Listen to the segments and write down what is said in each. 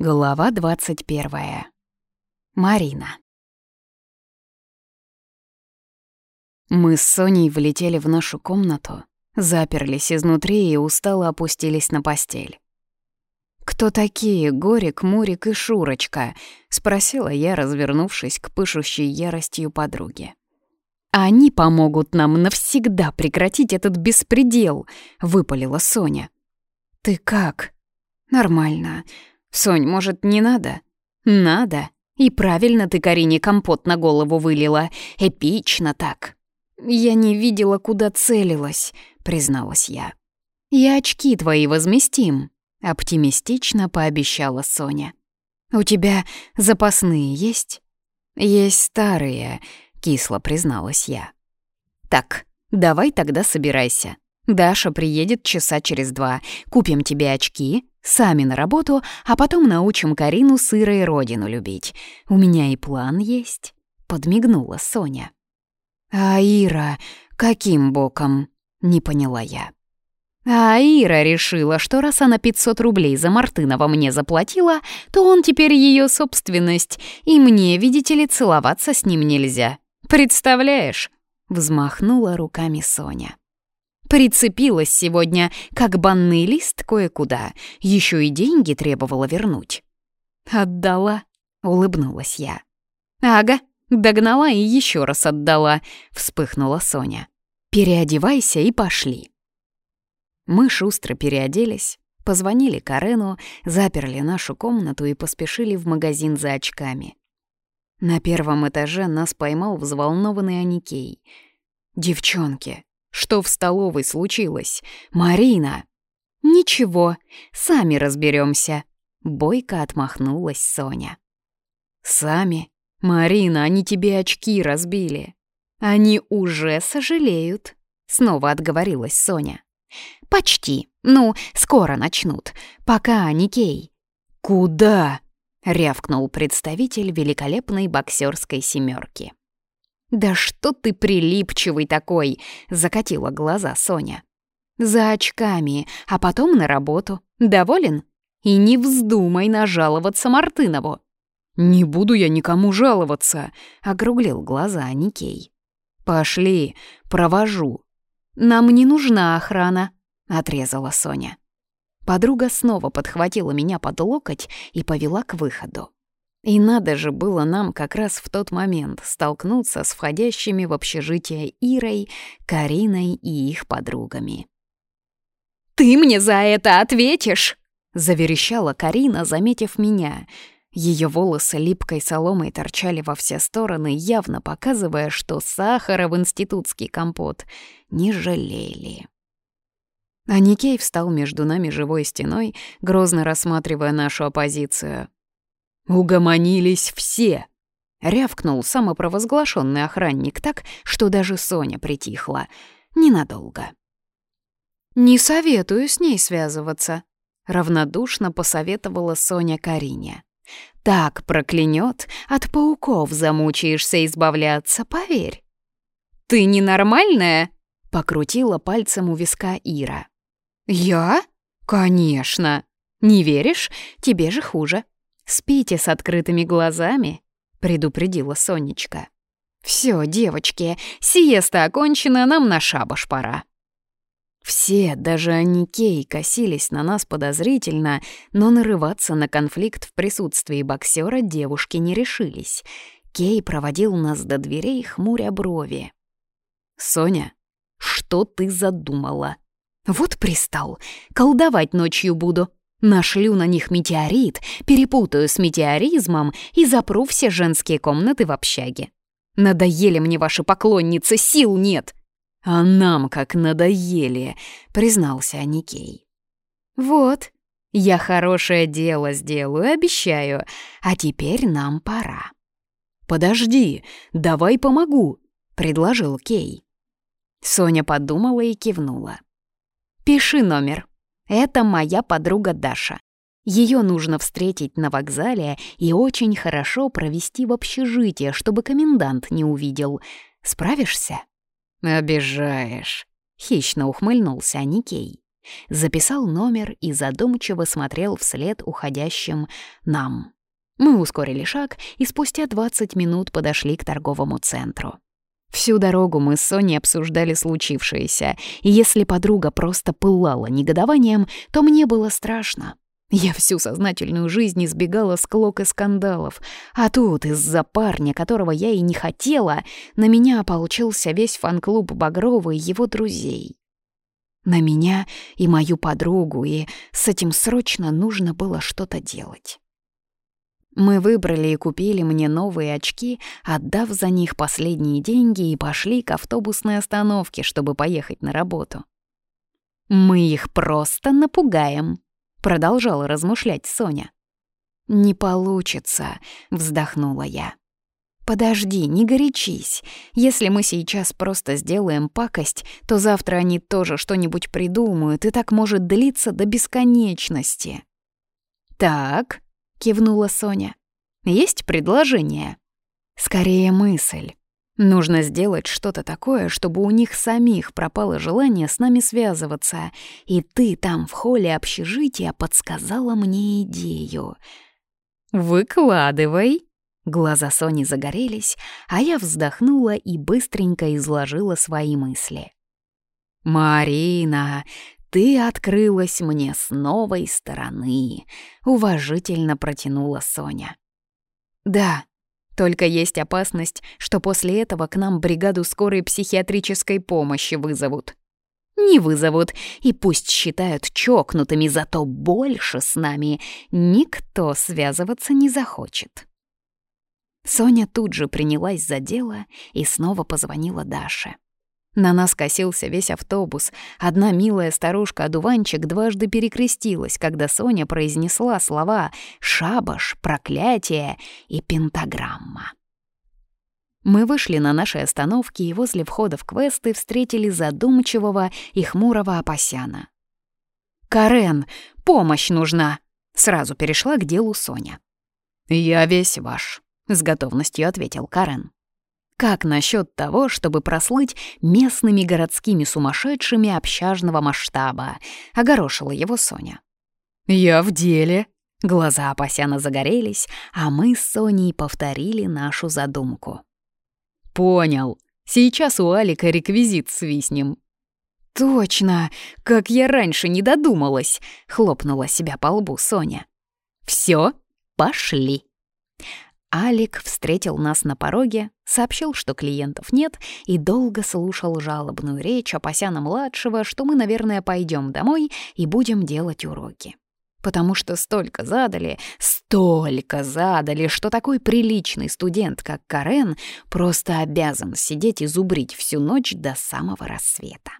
Глава 21. Марина. Мы с Соней влетели в нашу комнату, заперлись изнутри и устало опустились на постель. «Кто такие Горик, Мурик и Шурочка?» — спросила я, развернувшись к пышущей яростью подруге. «Они помогут нам навсегда прекратить этот беспредел», — выпалила Соня. «Ты как?» «Нормально. «Сонь, может, не надо?» «Надо. И правильно ты Карине компот на голову вылила. Эпично так». «Я не видела, куда целилась», — призналась я. «И очки твои возместим», — оптимистично пообещала Соня. «У тебя запасные есть?» «Есть старые», — кисло призналась я. «Так, давай тогда собирайся. Даша приедет часа через два. Купим тебе очки, Сами на работу, а потом научим Карину сыро и родину любить. У меня и план есть», — подмигнула Соня. «А Ира каким боком?» — не поняла я. А Ира решила, что раз она 500 рублей за Мартынова мне заплатила, то он теперь ее собственность, и мне, видите ли, целоваться с ним нельзя. Представляешь?» — взмахнула руками Соня. Прицепилась сегодня, как банный лист кое-куда. Еще и деньги требовала вернуть. «Отдала», — улыбнулась я. «Ага, догнала и еще раз отдала», — вспыхнула Соня. «Переодевайся и пошли». Мы шустро переоделись, позвонили Карену, заперли нашу комнату и поспешили в магазин за очками. На первом этаже нас поймал взволнованный Аникей. «Девчонки, что в столовой случилось? Марина!» «Ничего, сами разберемся. Бойко отмахнулась Соня. «Сами? Марина, они тебе очки разбили». «Они уже сожалеют», — снова отговорилась Соня. «Почти. Ну, скоро начнут. Пока, Никей». «Куда?» — рявкнул представитель великолепной боксерской семерки. «Да что ты прилипчивый такой!» — закатила глаза Соня. «За очками, а потом на работу. Доволен? И не вздумай нажаловаться Мартынову!» «Не буду я никому жаловаться!» — округлил глаза Никей. «Пошли, провожу». «Нам не нужна охрана», — отрезала Соня. Подруга снова подхватила меня под локоть и повела к выходу. И надо же было нам как раз в тот момент столкнуться с входящими в общежитие Ирой, Кариной и их подругами. «Ты мне за это ответишь!» — заверещала Карина, заметив меня. Ее волосы липкой соломой торчали во все стороны, явно показывая, что сахара в институтский компот не жалели. А Никей встал между нами живой стеной, грозно рассматривая нашу оппозицию. «Угомонились все!» — рявкнул самопровозглашенный охранник так, что даже Соня притихла. Ненадолго. «Не советую с ней связываться», — равнодушно посоветовала Соня Карине. «Так проклянет, от пауков замучаешься избавляться, поверь». «Ты ненормальная?» — покрутила пальцем у виска Ира. «Я? Конечно. Не веришь? Тебе же хуже. «Спите с открытыми глазами», — предупредила Сонечка. «Всё, девочки, сиеста окончена, нам на шабаш пора». Все, даже Аникей, косились на нас подозрительно, но нарываться на конфликт в присутствии боксера девушки не решились. Кей проводил нас до дверей, хмуря брови. «Соня, что ты задумала?» «Вот пристал. Колдовать ночью буду. Нашлю на них метеорит, перепутаю с метеоризмом и запру все женские комнаты в общаге. Надоели мне ваши поклонницы, сил нет. А нам как надоели, признался Аникей. Вот, я хорошее дело сделаю, обещаю, а теперь нам пора. Подожди, давай помогу, предложил Кей. Соня подумала и кивнула. Пиши номер, это моя подруга Даша. Ее нужно встретить на вокзале и очень хорошо провести в общежитие, чтобы комендант не увидел. Справишься? Обижаешь. Хищно ухмыльнулся Никей. записал номер и задумчиво смотрел вслед уходящим нам. Мы ускорили шаг и спустя 20 минут подошли к торговому центру. Всю дорогу мы с Соней обсуждали случившееся, и если подруга просто пылала негодованием, то мне было страшно. Я всю сознательную жизнь избегала склок и скандалов, а тут из-за парня, которого я и не хотела, на меня ополчился весь фан-клуб Багрова и его друзей. На меня и мою подругу, и с этим срочно нужно было что-то делать. Мы выбрали и купили мне новые очки, отдав за них последние деньги и пошли к автобусной остановке, чтобы поехать на работу. «Мы их просто напугаем», — продолжала размышлять Соня. «Не получится», — вздохнула я. «Подожди, не горячись. Если мы сейчас просто сделаем пакость, то завтра они тоже что-нибудь придумают, и так может длиться до бесконечности». «Так», — кивнула Соня. «Есть предложение?» «Скорее мысль. Нужно сделать что-то такое, чтобы у них самих пропало желание с нами связываться, и ты там в холле общежития подсказала мне идею». «Выкладывай», Глаза Сони загорелись, а я вздохнула и быстренько изложила свои мысли. «Марина, ты открылась мне с новой стороны», — уважительно протянула Соня. «Да, только есть опасность, что после этого к нам бригаду скорой психиатрической помощи вызовут». «Не вызовут, и пусть считают чокнутыми, зато больше с нами никто связываться не захочет». Соня тут же принялась за дело и снова позвонила Даше. На нас косился весь автобус. Одна милая старушка-одуванчик дважды перекрестилась, когда Соня произнесла слова «шабаш», «проклятие» и «пентаграмма». Мы вышли на нашей остановке и возле входа в квесты встретили задумчивого и хмурого Апасяна. «Карен, помощь нужна!» — сразу перешла к делу Соня. «Я весь ваш», — с готовностью ответил Карен. Как насчет того, чтобы прослыть местными городскими сумасшедшими общажного масштаба? Огорошила его Соня. «Я в деле». Глаза Апасяна загорелись, а мы с Соней повторили нашу задумку. «Понял. Сейчас у Алика реквизит свистнем». «Точно! Как я раньше не додумалась!» — хлопнула себя по лбу Соня. «Всё, пошли!» Алик встретил нас на пороге, сообщил, что клиентов нет, и долго слушал жалобную речь Апасяна-младшего, что мы, наверное, пойдем домой и будем делать уроки. Потому что столько задали, столько задали, что такой приличный студент, как Карен, просто обязан сидеть и зубрить всю ночь до самого рассвета.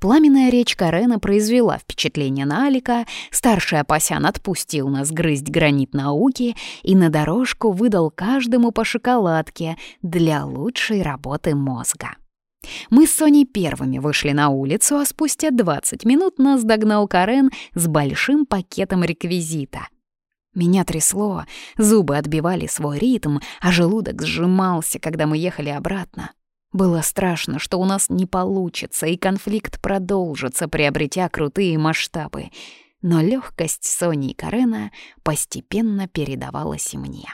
Пламенная речь Карена произвела впечатление на Алика, старший Апасян отпустил нас грызть гранит науки и на дорожку выдал каждому по шоколадке для лучшей работы мозга. Мы с Соней первыми вышли на улицу, а спустя 20 минут нас догнал Карен с большим пакетом реквизита. Меня трясло, зубы отбивали свой ритм, а желудок сжимался, когда мы ехали обратно. Было страшно, что у нас не получится, и конфликт продолжится, приобретя крутые масштабы. Но легкость Сони и Карена постепенно передавалась и мне.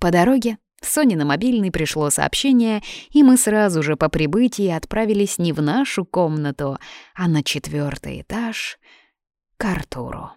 По дороге Соне на мобильный пришло сообщение, и мы сразу же по прибытии отправились не в нашу комнату, а на четвертый этаж к Артуру.